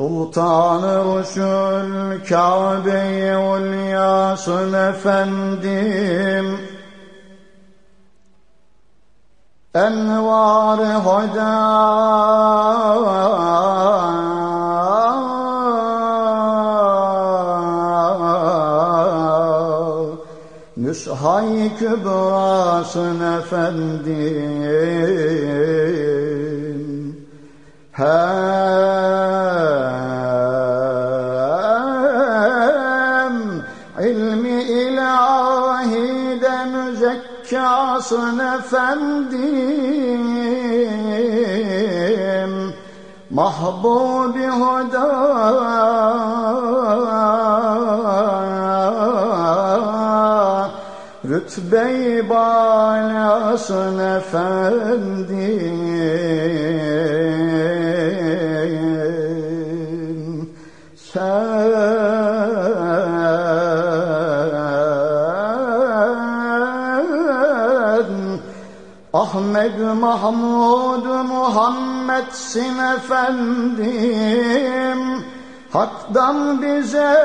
Sultan-ı Resul Kabe-i Ulyasın efendim. Envar-ı Hoda Nüshay Kübrasın efendim. Hem müzekkasın efendim Mahbubi huda. Rütbe-i balasın efendim Sen Ahmed Mahmud Muhammed'sin efendim Hak'tan bize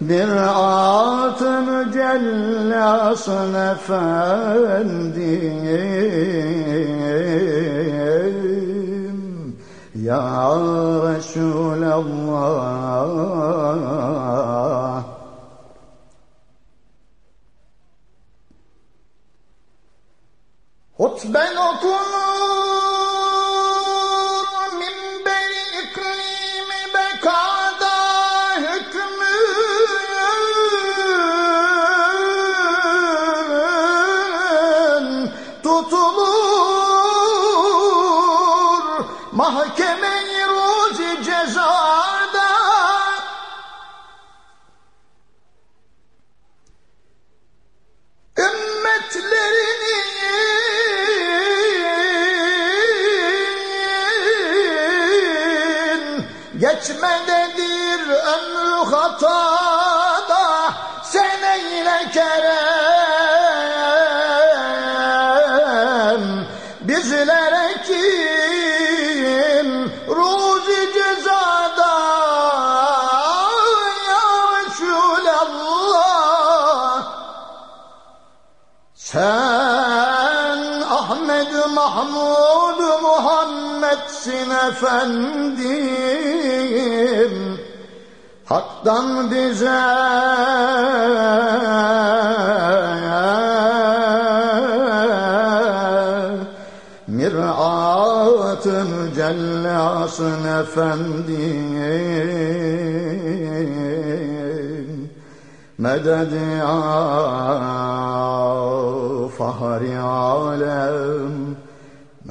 bir at mücellasın efendim. Ya Resulallah Hutben okunur minberi iklimi bekada hükmün tutulur. Mahkeme-i ruzi cezada geçmededir ömrü hatada sen eyle kerem. Bizlere kim ruzi cezada? Ya Resulallah. Sen Ahmed Mahmud Muhammed'sin efendim Hak'tan bize Mirat-ı cellasın efendim. Medet ya fahri alem